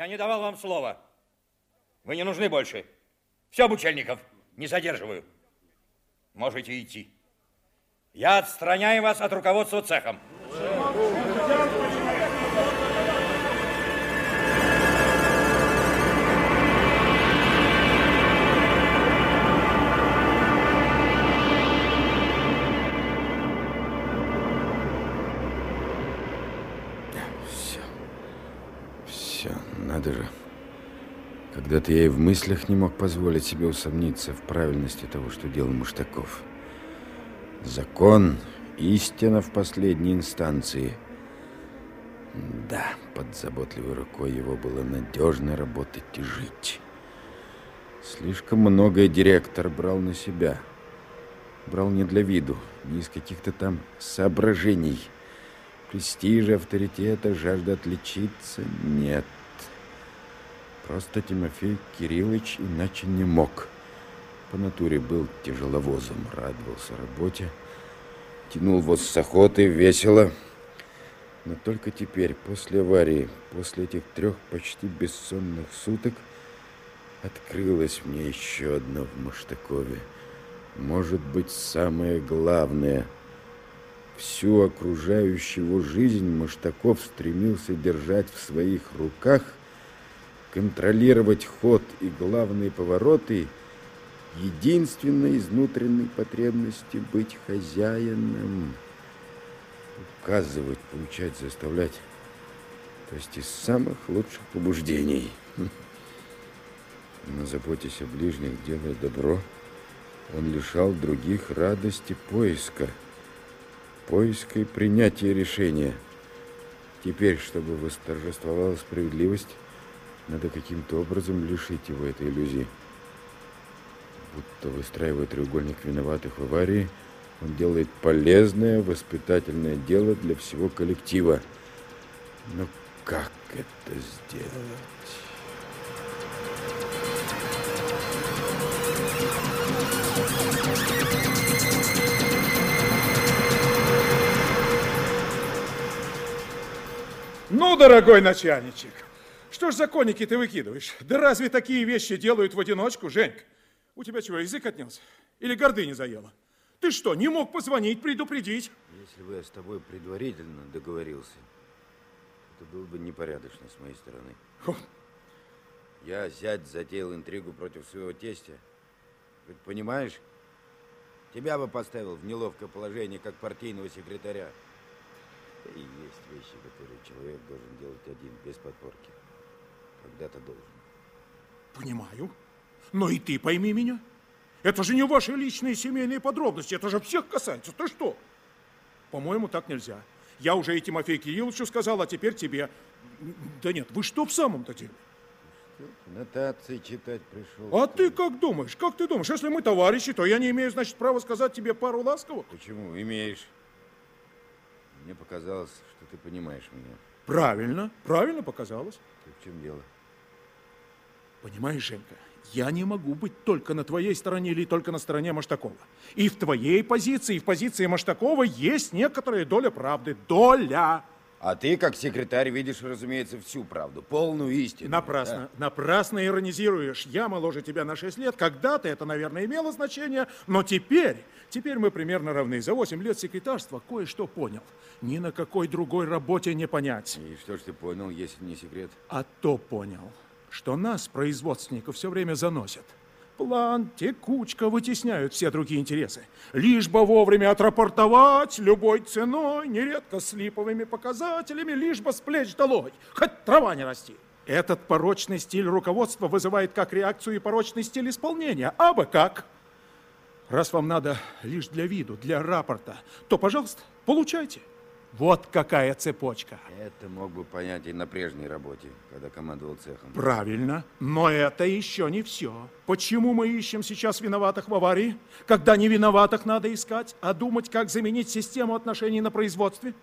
Я не давал вам слова. Вы не нужны больше. Все, Бучельников, не задерживаю. Можете идти. Я отстраняю вас от руководства цехом. Все. Же. Когда-то я и в мыслях не мог позволить себе усомниться в правильности того, что делал Муштаков. Закон, истина в последней инстанции. Да, под заботливой рукой его было надежно работать и жить. Слишком многое директор брал на себя. Брал не для виду, не из каких-то там соображений. Престижа, авторитета, жажда отличиться – нет. Просто Тимофей Кириллович иначе не мог. По натуре был тяжеловозом, радовался работе, тянул воз с охоты, весело. Но только теперь, после аварии, после этих трех почти бессонных суток, открылось мне еще одно в Маштакове. Может быть, самое главное. Всю окружающую жизнь Маштаков стремился держать в своих руках, контролировать ход и главные повороты – единственной из внутренней потребности быть хозяином, указывать, получать, заставлять, то есть из самых лучших побуждений. Но заботясь о ближних, делая добро, он лишал других радости поиска, поиска и принятия решения. Теперь, чтобы восторжествовала справедливость, надо каким-то образом лишить его этой иллюзии будто выстраивая треугольник виноватых в аварии, он делает полезное воспитательное дело для всего коллектива. Но как это сделать? Ну, дорогой начальничек, что ж законники ты выкидываешь? Да разве такие вещи делают в одиночку, Женька? У тебя чего, язык отнялся? Или гордыня заела? Ты что, не мог позвонить, предупредить? Если бы я с тобой предварительно договорился, это было бы непорядочно с моей стороны. Хо. Я, зять, затеял интригу против своего тестя. Ведь понимаешь, тебя бы поставил в неловкое положение, как партийного секретаря. Да и есть вещи, которые человек должен делать один, без подпорки. Когда-то должен. Понимаю. Но и ты пойми меня. Это же не ваши личные семейные подробности, это же всех касается. Ты что? По-моему, так нельзя. Я уже и Тимофею Кирилловичу сказал, а теперь тебе. Да нет, вы что в самом-то деле? Нотации читать пришел. А ты как думаешь? Как ты думаешь? Если мы товарищи, то я не имею, значит, права сказать тебе пару ласковых? Почему? Имеешь. Мне показалось, что ты понимаешь меня. Правильно, правильно показалось. Ты в чем дело? Понимаешь, Женька, я не могу быть только на твоей стороне или только на стороне Маштакова. И в твоей позиции, и в позиции Маштакова есть некоторая доля правды. Доля! А ты, как секретарь, видишь, разумеется, всю правду, полную истину. Напрасно, да? напрасно иронизируешь. Я моложе тебя на 6 лет. Когда-то это, наверное, имело значение, но теперь, теперь мы примерно равны. За 8 лет секретарства кое-что понял. Ни на какой другой работе не понять. И что ж ты понял, если не секрет? А то понял что нас, производственников, все время заносят. План, текучка вытесняют все другие интересы. Лишь бы вовремя отрапортовать любой ценой, нередко с липовыми показателями, лишь бы с плеч долой, хоть трава не расти. Этот порочный стиль руководства вызывает как реакцию и порочный стиль исполнения. А бы как? Раз вам надо лишь для виду, для рапорта, то, пожалуйста, получайте. Вот какая цепочка. Это мог бы понять и на прежней работе, когда командовал цехом. Правильно, но это еще не все. Почему мы ищем сейчас виноватых в аварии, когда не виноватых надо искать, а думать, как заменить систему отношений на производстве?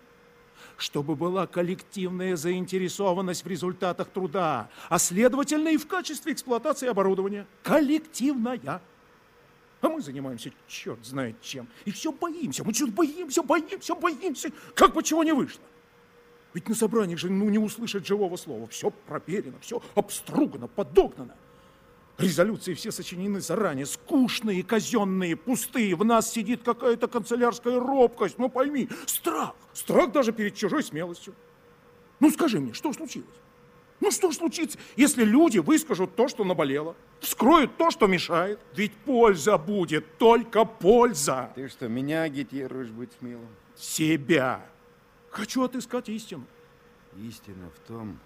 Чтобы была коллективная заинтересованность в результатах труда, а следовательно и в качестве эксплуатации оборудования. Коллективная. А мы занимаемся черт знает чем. И все боимся. Мы что-то боимся, боимся, боимся. Как бы чего не вышло. Ведь на собрании же ну, не услышать живого слова. Все проверено, все обстругано, подогнано. Резолюции все сочинены заранее, скучные, казенные, пустые. В нас сидит какая-то канцелярская робкость. Ну пойми, страх. Страх даже перед чужой смелостью. Ну скажи мне, что случилось? Ну что случится, если люди выскажут то, что наболело, вскроют то, что мешает? Ведь польза будет, только польза. Ты что, меня агитируешь быть смелым? Себя. Хочу отыскать истину. Истина в том,